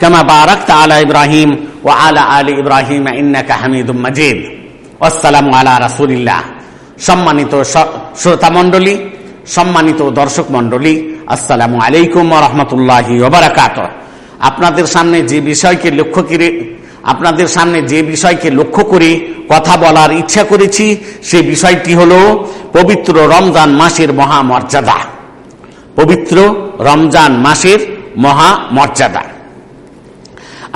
كما باركت على ابراهيم وعلى ال ابراهيم انك حميد مجيد والسلام على رسول الله সম্মানিত শ্রোতা মণ্ডলী সম্মানিত দর্শক মণ্ডলী আসসালামু আলাইকুম রহমতুল্লাহ ওবরাকাত আপনাদের সামনে যে বিষয়কে লক্ষ্য করে আপনাদের সামনে যে বিষয়কে লক্ষ্য করে কথা বলার ইচ্ছা করেছি সে বিষয়টি হল পবিত্র রমজান মাসের মহামর্যাদা পবিত্র রমজান মাসের মহামর্যাদা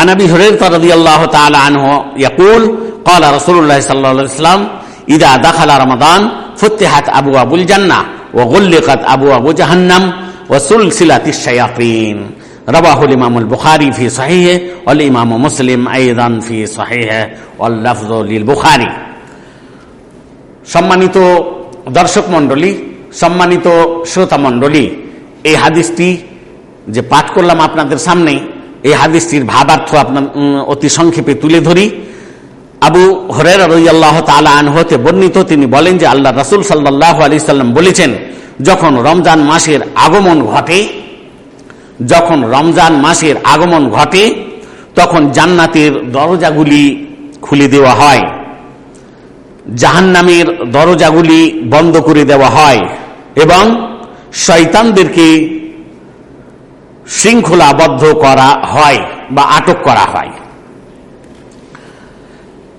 আনাবি হরের رضي الله تعالى عنه يقول قال رسول الله صلى الله عليه وسلم إذا دخل رمضان فتحت أبواب الجنة وغلقت أبواب جهنم وسلسلة الشياطين رواه الإمام البخاري في صحيحه والإمام مسلم أيضا في صحيحه واللفظ للبخاري সম্মানিত দর্শক মন্ডলী সম্মানিত শ্রোতা মন্ডলী এই হাদিসটি যে পাঠ করলাম আপনাদের সামনে এই হাদিসটির ভাবার্থ আপনার অতি সংক্ষেপে তুলে ধরি। আবু হরের রইয়াল্লাহ তালা হতে বর্ণিত, তিনি বলেন যে আল্লাহ রাসুল সাল্লাহ আলি সাল্লাম বলেছেন, যখন রমজান মাসের আগমন ঘটে, যখন রমজান মাসের আগমন ঘটে, তখন জান্নাতের দরজাগুলি খুলে দেওয়া হয়। জাহান্নামের দরজাগুলি বন্ধ করে দেওয়া হয় এবং শয়তানদেরকে শৃঙ্খলাবদ্ধ করা হয় বা আটক করা হয়।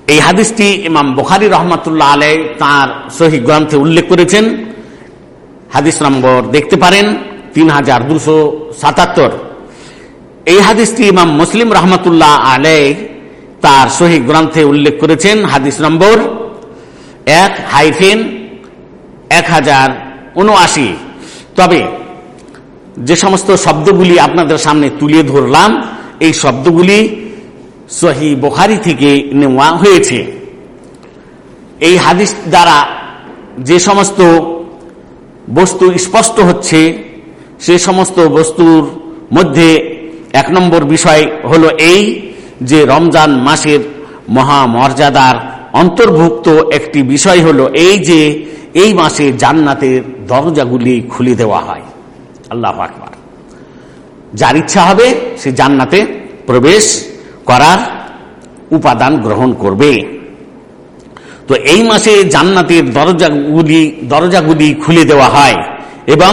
এই হাদিসটি ইমাম বখারি রহমতুল্লাহ আলাই তাঁর সহি গ্রন্থে উল্লেখ করেছেন। হাদিস নম্বর দেখতে পারেন, তিন হাজার দুশো সাতাত্তর। এই হাদিসটি ইমাম মুসলিম রহমতুল্লাহ আলাই তার সহি গ্রন্থে উল্লেখ করেছেন। হাদিস নম্বর এক হাইফেন এক হাজার উনআশি। তবে সমস্ত শব্দগুলি আপনাদের সামনে তুলে ধরলাম, এই শব্দগুলি সহি বোখারি থেকে নেওয়া হয়েছে। এই হাদিস দ্বারা যে সমস্ত বস্তু স্পষ্ট হচ্ছে, সে সমস্ত বস্তুর মধ্যে এক নম্বর বিষয় হলো এই যে রমজান মাসের মহামর্যাদার অন্তর্ভুক্ত একটি বিষয় হলো এই যে এই মাসে জান্নাতের দরজাগুলি খুলে দেওয়া হয়। আল্লাহ আকবার যার ইচ্ছা হবে সে জান্নাতে প্রবেশ করার উপাদান গ্রহণ করবে। তো এই মাসে জান্নাতের দরজাগুলি দরজাগুলি খুলে দেওয়া হয় এবং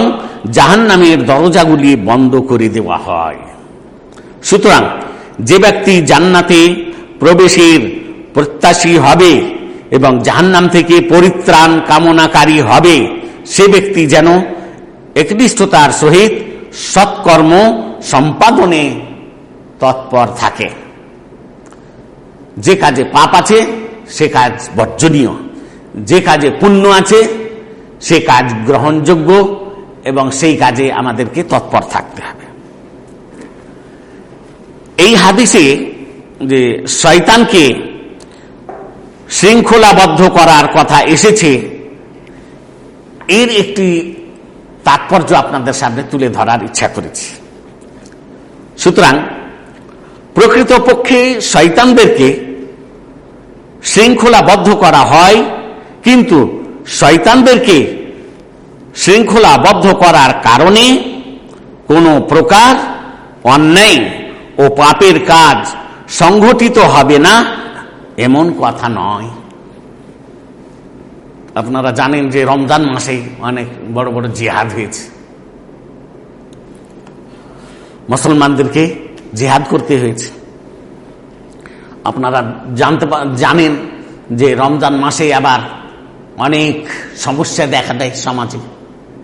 জাহান নামের দরজাগুলি বন্ধ করে দেওয়া হয়। সুতরাং যে ব্যক্তি জান্নাতে প্রবেশের প্রত্যাশী হবে এবং জাহান্নাম থেকে পরিত্রাণ কামনাকারী হবে, সে ব্যক্তি যেন একনিষ্ঠতার সহিত সৎকর্ম সম্পাদনে তৎপর থাকে। যে কাজে পাপ আছে, সে কাজ বর্জনীয়। যে কাজে পুণ্য আছে, সে কাজ গ্রহণযোগ্য এবং সেই কাজে আমাদেরকে তৎপর থাকতে হবে। এই হাদিসে যে শয়তানকে শৃঙ্খলাবদ্ধ করার কথা এসেছে, এর একটি তাৎপর্য আপনাদের সামনে তুলে ধরার ইচ্ছা করেছি। সুতরাং, প্রকৃতপক্ষে শৈতানদেরকে শৃঙ্খলাবদ্ধ করা হয়, কিন্তু শৈতানদেরকে শৃঙ্খলাবদ্ধ করার কারণে কোনো প্রকার অন্যায় ও পাপের কাজ সংঘটিত হবে না, এমন কথা নয়। আপনারা জানেন যে রমজান মাসে অনেক বড় বড় জিহাদ হয়েছে। মুসলমানদেরকে জেহাদ করতে হয়েছে। আপনারা জানতে জানেন যে রমজান মাসে আবার অনেক সমস্যা দেখা দেয় সমাজে।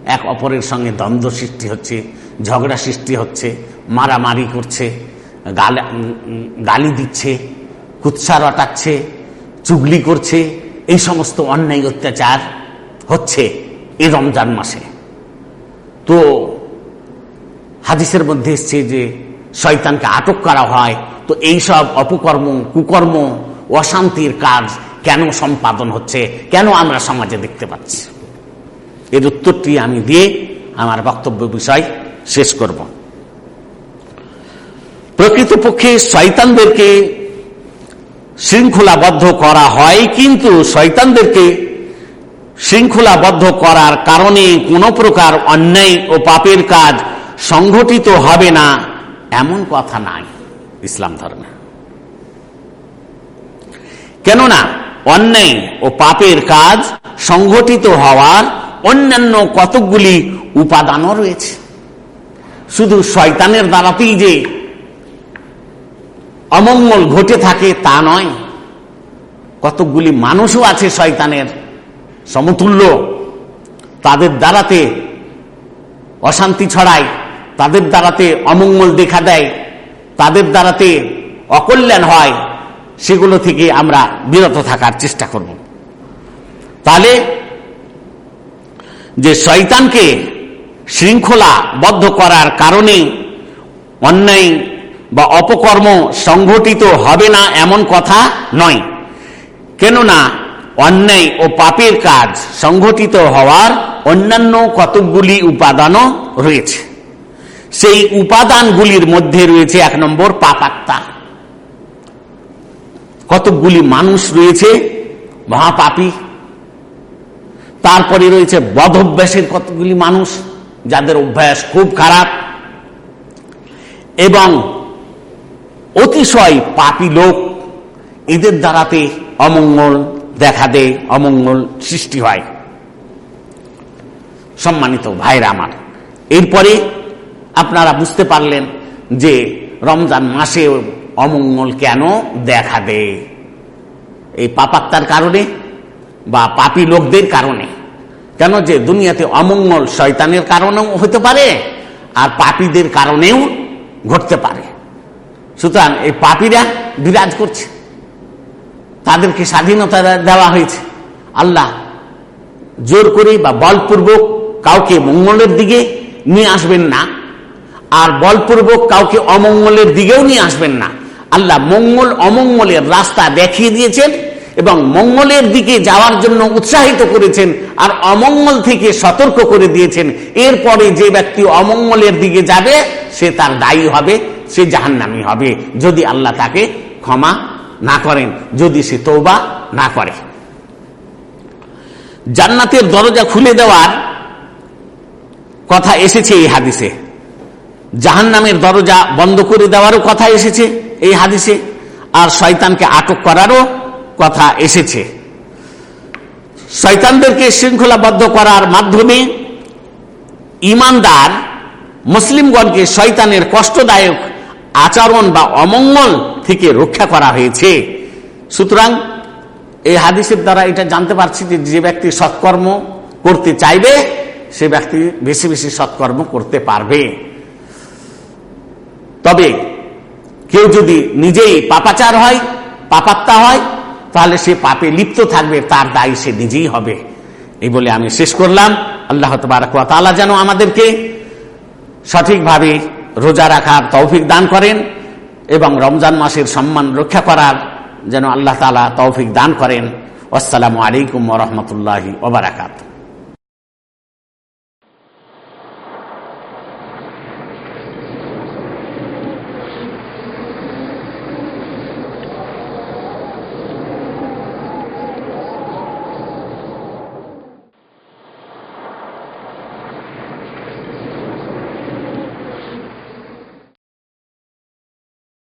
এক অপরের সঙ্গে দ্বন্দ্ব সৃষ্টি হচ্ছে, ঝগড়া সৃষ্টি হচ্ছে, মারামারি করছে, গালি দিচ্ছে কুৎসা রটাচ্ছে চুগলি করছে এই সমস্ত অন্যায় অত্যাচার হচ্ছে এই রমজান মাসে। তো হাদিসের মধ্যে এসছে যে শয়তানকে আটক করা হয়, তো এই সব অপকর্ম, কুকর্ম, অশান্তির কাজ কেন সম্পাদন হচ্ছে? কেন আমরা সমাজে দেখতে পাচ্ছি? এর উত্তরটি আমি দিয়ে আমার বক্তব্য বিষয় শেষ করব। প্রকৃতপক্ষে শয়তানদেরকে শৃঙ্খলাবদ্ধ করা হয়, কিন্তু শয়তানদেরকে শৃঙ্খলাবদ্ধ করার কারণে কোনো প্রকার অন্যায় ও পাপের কাজ সংঘটিত হবে না, এমন কথা নাই ইসলাম ধর্মে। কেননা অন্যায় ও পাপের কাজ সংঘটিত হওয়ার অন্যান্য কতকগুলি উপাদানও রয়েছে। শুধু শয়তানের দ্বারাতেই যে অমঙ্গল ঘটে থাকে তা নয়। কতকগুলি মানুষও আছে শয়তানের সমতুল্য। তাদের দ্বারাতে অশান্তি ছড়ায়, তাদের দ্বারাতে অমঙ্গল দেখা দেয়, তাদের দ্বারাতে অকল্যাণ হয়, সেগুলো থেকে আমরা বিরত থাকার চেষ্টা করব। তাহলে যে শয়তানকে শৃঙ্খলাবদ্ধ করার কারণে অন্যায় বা অপকর্ম সংঘটিত হবে না এমন কথা নয়। কেননা অন্যায় ও পাপের কাজ সংঘটিত হওয়ার অন্যান্য কতকগুলি উপাদানও রয়েছে। সেই উপাদানগুলির মধ্যে রয়েছে এক নম্বর পাপাত্মা। কতকগুলি মানুষ রয়েছে, মহাপাপী। তারপরে রয়েছে বধ অভ্যাসের কতগুলি মানুষ, যাদের অভ্যাস খুব খারাপ। এবং অতিশয় পাপি লোক। এদের দ্বারাতে অমঙ্গল দেখা দেয়, অমঙ্গল সৃষ্টি হয়। সম্মানিত ভাইরা আমার, এরপরে আপনারা বুঝতে পারলেন যে রমজান মাসে অমঙ্গল কেন দেখা দেয়। এই পাপাত্মার কারণে বা পাপি লোকদের কারণে। কেন যে দুনিয়াতে অমঙ্গল শয়তানের কারণেও হতে পারে আর পাপীদের কারণেও ঘটতে পারে। সুতরাং এই পাপীরা বিরাজ করছে। তাদেরকে স্বাধীনতা দেওয়া হয়েছে। আল্লাহ জোর করে বা বলপূর্বক কাউকে মঙ্গলের দিকে নিয়ে আসবেন না, আর বলপূর্বক কাউকে অমঙ্গলের দিকেও নিয়ে আসবেন না। আল্লাহ মঙ্গল অমঙ্গলের রাস্তা দেখিয়ে দিয়েছেন এবং মঙ্গলের দিকে যাওয়ার জন্য উৎসাহিত করেছেন আর অমঙ্গল থেকে সতর্ক করে দিয়েছেন। এরপরে যে ব্যক্তি অমঙ্গলের দিকে যাবে, সে তার দায়ী হবে। সে জাহান্নামি হবে। যদি আল্লাহ তাকে ক্ষমা না করেন, যদি সে তৌবা না করে। জান্নাতের দরজা খুলে দেওয়ার কথা এসেছে এই হাদিসে। জাহান নামের দরজা বন্ধ করে দেওয়ারও কথা এসেছে এই হাদিসে। আর শয়তানকে আটক করারও কথা এসেছে। শয়তানদেরকে শৃঙ্খলাবদ্ধ করার মাধ্যমে ইমানদার মুসলিমগণকে শয়তানের কষ্টদায়ক আচরণ বা অমঙ্গল থেকে রক্ষা করা হয়েছে। সুতরাং এই হাদিসের দ্বারা এটা জানতে পারছি যে যে ব্যক্তি সৎকর্ম করতে চাইবে, সে ব্যক্তি বেশি বেশি সৎকর্ম করতে পারবে। তবে কেউ যদি নিজেই পাপাচার হয়, পাপাত্তা হয়, তাহলে সে পাপে লিপ্ত থাকবে, তার দায়ী সে নিজেই হবে। এই বলে আমি শেষ করলাম। আল্লাহ তালা যেন আমাদেরকে সঠিকভাবে রোজা রাখার তৌফিক দান করেন এবং রমজান মাসের সম্মান রক্ষা করার যেন আল্লাহ তালা তৌফিক দান করেন। আসসালামু আলাইকুম রহমতুল্লাহ ওবরাকাত